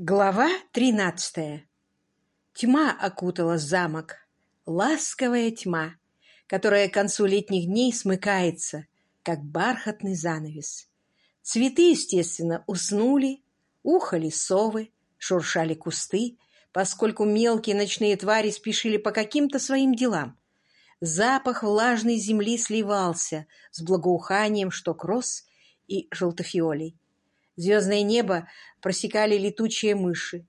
Глава тринадцатая. Тьма окутала замок, ласковая тьма, которая к концу летних дней смыкается, как бархатный занавес. Цветы, естественно, уснули, ухали совы, шуршали кусты, поскольку мелкие ночные твари спешили по каким-то своим делам. Запах влажной земли сливался с благоуханием шток роз и желтофиолей. Звездное небо просекали летучие мыши,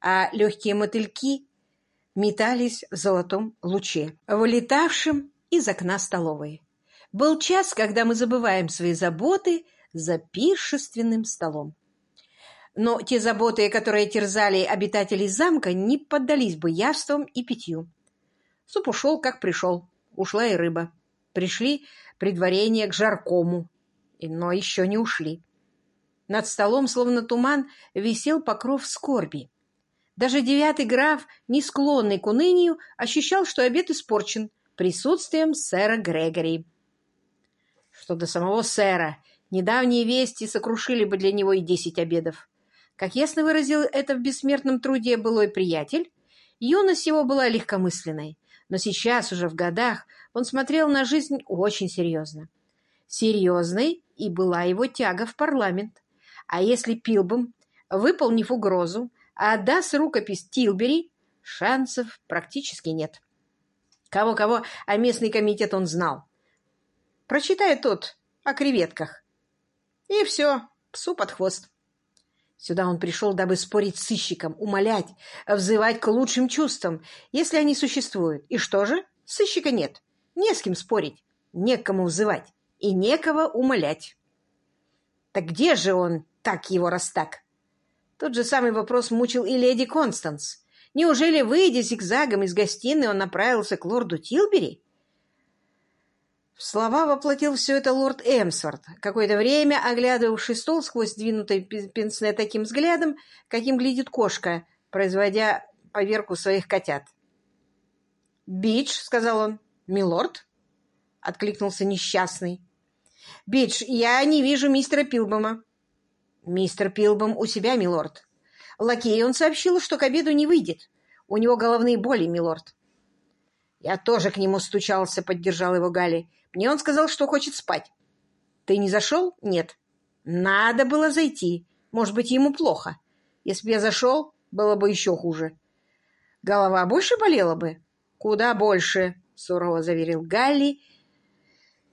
а легкие мотыльки метались в золотом луче, вылетавшем из окна столовой. Был час, когда мы забываем свои заботы за пиршественным столом. Но те заботы, которые терзали обитателей замка, не поддались бы явствам и питью. Суп ушел, как пришел. Ушла и рыба. Пришли предварения к жаркому, но еще не ушли. Над столом, словно туман, висел покров скорби. Даже девятый граф, не склонный к унынию, ощущал, что обед испорчен присутствием сэра Грегори. Что до самого сэра, недавние вести сокрушили бы для него и десять обедов. Как ясно выразил это в бессмертном труде былой приятель, юность его была легкомысленной, но сейчас, уже в годах, он смотрел на жизнь очень серьезно. Серьезной и была его тяга в парламент. А если Пилбом, выполнив угрозу, отдаст рукопись Тилбери, шансов практически нет. Кого-кого, а местный комитет он знал. Прочитай тот о креветках. И все, псу под хвост. Сюда он пришел, дабы спорить с сыщиком, умолять, взывать к лучшим чувствам, если они существуют. И что же? Сыщика нет. Не с кем спорить, не к кому взывать и некого умолять. Так где же он, так его раз так? Тот же самый вопрос мучил и леди Констанс. Неужели, выйдя зигзагом из гостиной, он направился к лорду Тилбери? В слова воплотил все это лорд Эмсворт, какое-то время оглядывавший стол сквозь сдвинутый пенсне таким взглядом, каким глядит кошка, производя поверку своих котят. «Бидж», — сказал он. «Милорд?» — откликнулся несчастный. «Бидж, я не вижу мистера Пилбома». «Мистер Пилбом у себя, милорд. Лакей он сообщил, что к обеду не выйдет. У него головные боли, милорд». «Я тоже к нему стучался», — поддержал его Галли. «Мне он сказал, что хочет спать». «Ты не зашел?» «Нет». «Надо было зайти. Может быть, ему плохо. Если бы я зашел, было бы еще хуже». «Голова больше болела бы?» «Куда больше», — сурово заверил Галли,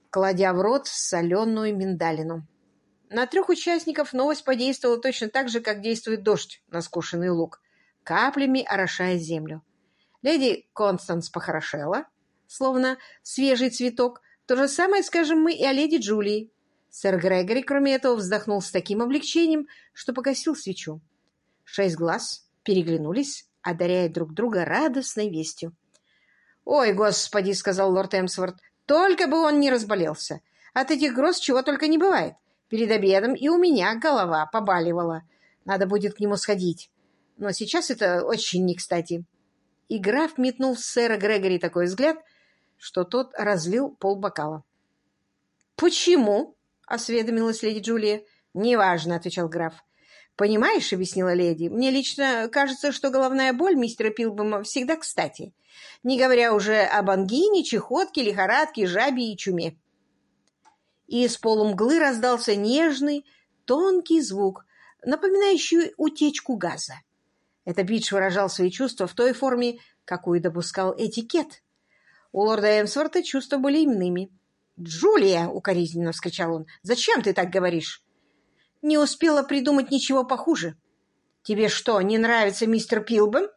кладя в рот соленую миндалину. На трех участников новость подействовала точно так же, как действует дождь на скошенный луг, каплями орошая землю. Леди Констанс похорошела, словно свежий цветок. То же самое скажем мы и о леди Джулии. Сэр Грегори, кроме этого, вздохнул с таким облегчением, что погасил свечу. Шесть глаз переглянулись, одаряя друг друга радостной вестью. «Ой, господи!» — сказал лорд Эмсворт. «Только бы он не разболелся! От этих гроз чего только не бывает. Перед обедом и у меня голова побаливала. Надо будет к нему сходить. Но сейчас это очень не кстати. И граф метнул с сэра Грегори такой взгляд, что тот разлил полбокала. «Почему?» — осведомилась леди Джулия. «Неважно», — отвечал граф. «Понимаешь, — объяснила леди, — мне лично кажется, что головная боль мистера Пилбома всегда кстати, не говоря уже об ангине, чехотке, лихорадке, жабе и чуме и из полумглы раздался нежный, тонкий звук, напоминающий утечку газа. Это Бидж выражал свои чувства в той форме, какую допускал этикет. У лорда Эмсворта чувства были иными. «Джулия!» — укоризненно вскричал он. «Зачем ты так говоришь?» «Не успела придумать ничего похуже. Тебе что, не нравится мистер Пилбом?»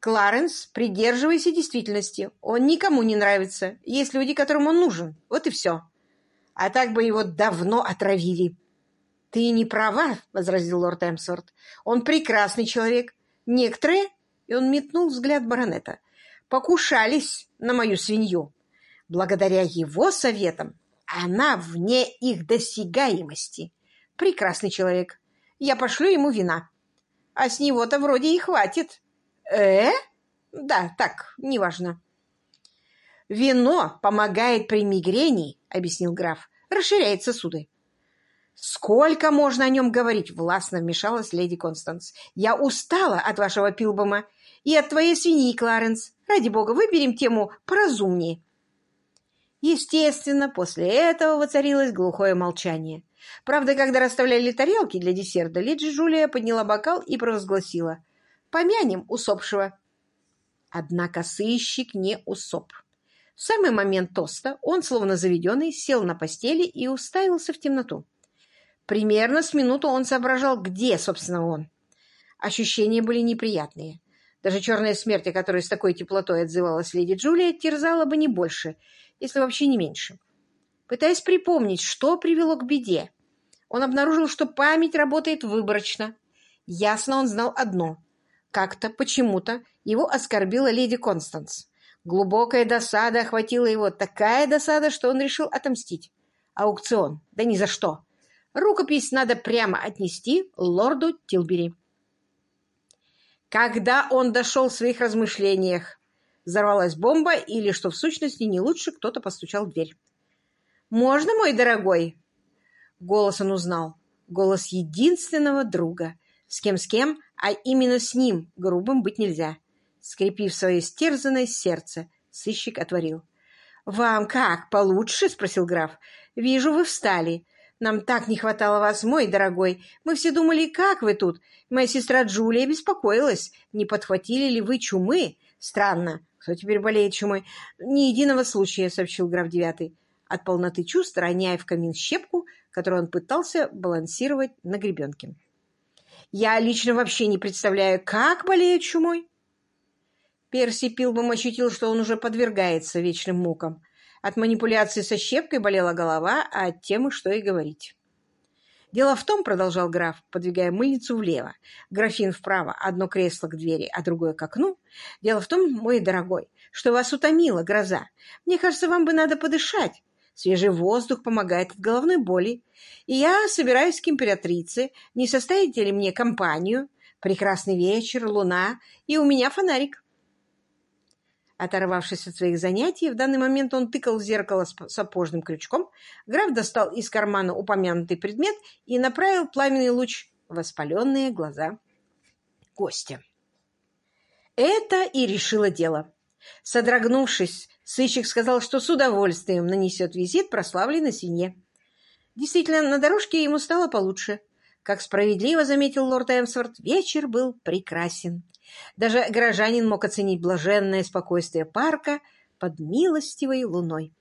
Кларенс, придерживайся действительности. Он никому не нравится. Есть люди, которым он нужен. Вот и все. А так бы его давно отравили. — Ты не права, — возразил лорд Эмсворт. — Он прекрасный человек. Некоторые, и он метнул взгляд баронета, покушались на мою свинью. Благодаря его советам она вне их досягаемости. Прекрасный человек. Я пошлю ему вина. А с него-то вроде и хватит. «Э? Да, так, неважно». «Вино помогает при мигрени», — объяснил граф. «Расширяет сосуды». «Сколько можно о нем говорить?» — властно вмешалась леди Констанс. «Я устала от вашего Пилбома и от твоей свиньи, Кларенс. Ради бога, выберем тему поразумнее». Естественно, после этого воцарилось глухое молчание. Правда, когда расставляли тарелки для десерта, леди Джулия подняла бокал и провозгласила «Помянем усопшего». Однако сыщик не усоп. В самый момент тоста он, словно заведенный, сел на постели и уставился в темноту. Примерно с минуту он соображал, где, собственно, он. Ощущения были неприятные. Даже черная смерть, о которой с такой теплотой отзывалась леди Джулия, терзала бы не больше, если вообще не меньше. Пытаясь припомнить, что привело к беде, он обнаружил, что память работает выборочно. Ясно он знал одно. Как-то, почему-то, его оскорбила леди Констанс. Глубокая досада охватила его, такая досада, что он решил отомстить. Аукцион. Да ни за что. Рукопись надо прямо отнести лорду Тилбери. Когда он дошел в своих размышлениях, взорвалась бомба или, что в сущности не лучше, кто-то постучал в дверь. «Можно, мой дорогой?» Голос он узнал. Голос единственного друга. С кем-с кем, а именно с ним грубым быть нельзя. Скрепив свое стерзанное сердце, сыщик отворил. «Вам как, получше?» — спросил граф. «Вижу, вы встали. Нам так не хватало вас, мой дорогой. Мы все думали, как вы тут. Моя сестра Джулия беспокоилась. Не подхватили ли вы чумы? Странно. Кто теперь болеет чумой? Ни единого случая, сообщил граф Девятый. От полноты чувств, роняя в камин щепку, которую он пытался балансировать на гребенке. Я лично вообще не представляю, как болеют чумой. Перси Пилбом ощутил, что он уже подвергается вечным мукам. От манипуляции со щепкой болела голова, а от темы что и говорить. «Дело в том, — продолжал граф, подвигая мыльницу влево, графин вправо, одно кресло к двери, а другое к окну. Дело в том, мой дорогой, что вас утомила гроза. Мне кажется, вам бы надо подышать. Свежий воздух помогает от головной боли. И я собираюсь к императрице. Не составите ли мне компанию? Прекрасный вечер, луна, и у меня фонарик». Оторвавшись от своих занятий, в данный момент он тыкал в зеркало с сапожным крючком. Граф достал из кармана упомянутый предмет и направил пламенный луч в воспаленные глаза гостя. Это и решило дело. Содрогнувшись, сыщик сказал, что с удовольствием нанесет визит прославленной свинье. Действительно, на дорожке ему стало получше. Как справедливо заметил лорд Эмсворт, вечер был прекрасен. Даже горожанин мог оценить блаженное спокойствие парка под милостивой луной.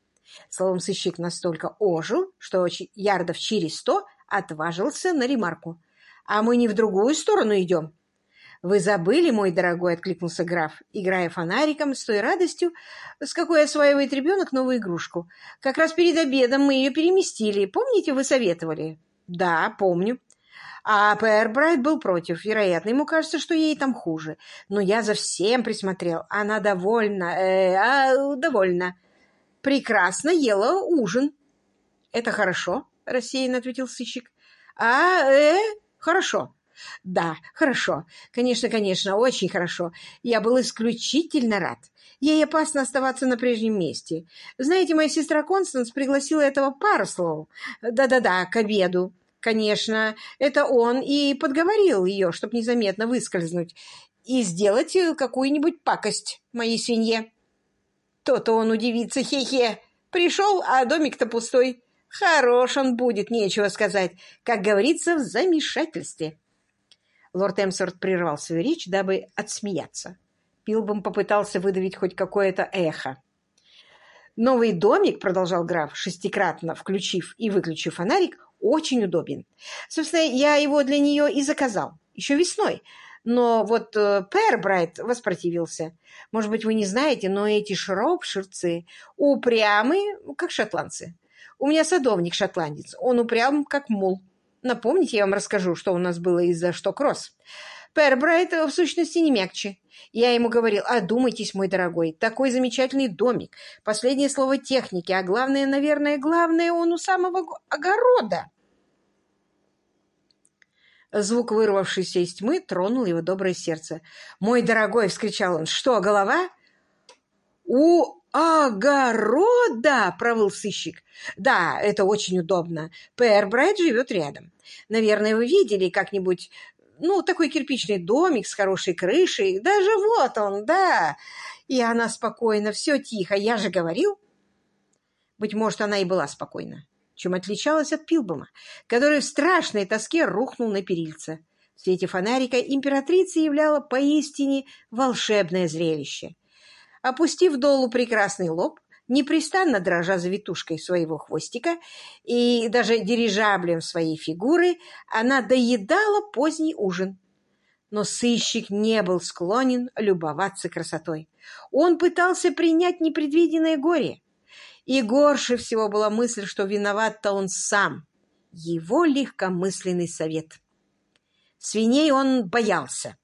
Словом, сыщик настолько ожил, что ярдов через сто отважился на ремарку. «А мы не в другую сторону идем». «Вы забыли, мой дорогой», — откликнулся граф, играя фонариком с той радостью, с какой осваивает ребенок новую игрушку. «Как раз перед обедом мы ее переместили. Помните, вы советовали?» «Да, помню. А Пэр Брайт был против. Вероятно, ему кажется, что ей там хуже. Но я за всем присмотрел. Она довольна, э, а, довольна. Прекрасно ела ужин. Это хорошо, рассеянно ответил сыщик. А, э, хорошо. Да, хорошо. Конечно, конечно, очень хорошо. Я был исключительно рад. Ей опасно оставаться на прежнем месте. Знаете, моя сестра Констанс пригласила этого Парслоу. Да-да-да, к обеду. Конечно, это он и подговорил ее, чтобы незаметно выскользнуть и сделать какую-нибудь пакость моей свинье. То-то он удивится, хе-хе. Пришел, а домик-то пустой. Хорош он будет, нечего сказать. Как говорится, в замешательстве. Лорд Эмсворт прервал свою речь, дабы отсмеяться. Пилбом попытался выдавить хоть какое-то эхо. «Новый домик», — продолжал граф, шестикратно включив и выключив фонарик, очень удобен. Собственно, я его для нее и заказал, еще весной. Но вот э, Пэр Брайт воспротивился. Может быть, вы не знаете, но эти шропширцы упрямы, как шотландцы. У меня садовник шотландец, он упрям, как мул. Напомните, я вам расскажу, что у нас было из-за что кросс. Пэр Брайт в сущности не мягче. Я ему говорил, одумайтесь, мой дорогой, такой замечательный домик, последнее слово техники, а главное, наверное, главное, он у самого огорода. Звук, вырвавшийся из тьмы, тронул его доброе сердце. «Мой дорогой!» — вскричал он. «Что, голова?» «У «Огорода!» — провыл сыщик. «Да, это очень удобно. Пэр Брайт живет рядом. Наверное, вы видели как-нибудь, ну, такой кирпичный домик с хорошей крышей. Даже вот он, да!» И она спокойна, все тихо. Я же говорил. Быть может, она и была спокойна, чем отличалась от Пилбома, который в страшной тоске рухнул на перильце. В свете фонарика императрица являла поистине волшебное зрелище. Опустив долу прекрасный лоб, непрестанно дрожа завитушкой своего хвостика и даже дирижаблем своей фигуры, она доедала поздний ужин. Но сыщик не был склонен любоваться красотой. Он пытался принять непредвиденное горе. И горше всего была мысль, что виноват-то он сам, его легкомысленный совет. Свиней он боялся.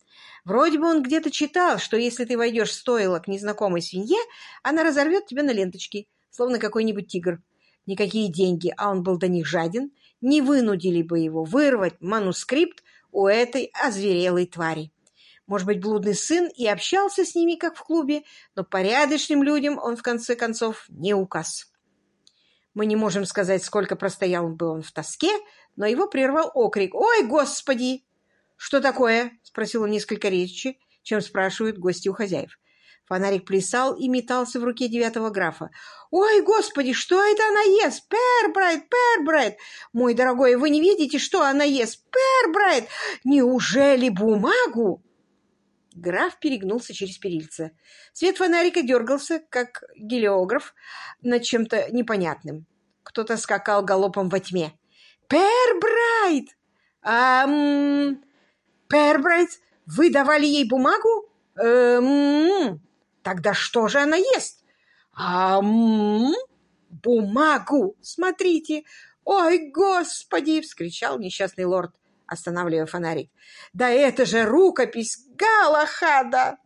Вроде бы он где-то читал, что если ты войдешь в стойло к незнакомой свинье, она разорвет тебя на ленточки, словно какой-нибудь тигр. Никакие деньги, а он был до них жаден, не вынудили бы его вырвать манускрипт у этой озверелой твари. Может быть, блудный сын и общался с ними, как в клубе, но порядочным людям он, в конце концов, не указ. Мы не можем сказать, сколько простоял бы он в тоске, но его прервал окрик «Ой, Господи!» «Что такое?» — спросил он несколько резче, чем спрашивают гости у хозяев. Фонарик плясал и метался в руке девятого графа. «Ой, господи, что это она ест? Пербрайт, Пербрайт! Мой дорогой, вы не видите, что она ест? Пербрайт! Неужели бумагу?» Граф перегнулся через перильце. Свет фонарика дергался, как гелиограф, над чем-то непонятным. Кто-то скакал галопом во тьме. «Пербрайт! Ам... Пербрайт, вы давали ей бумагу? Эм... Тогда что же она ест? Ам... Бумагу! Смотрите! Ой, господи!» — вскричал несчастный лорд останавливая фонарик. «Да это же рукопись Галахада!»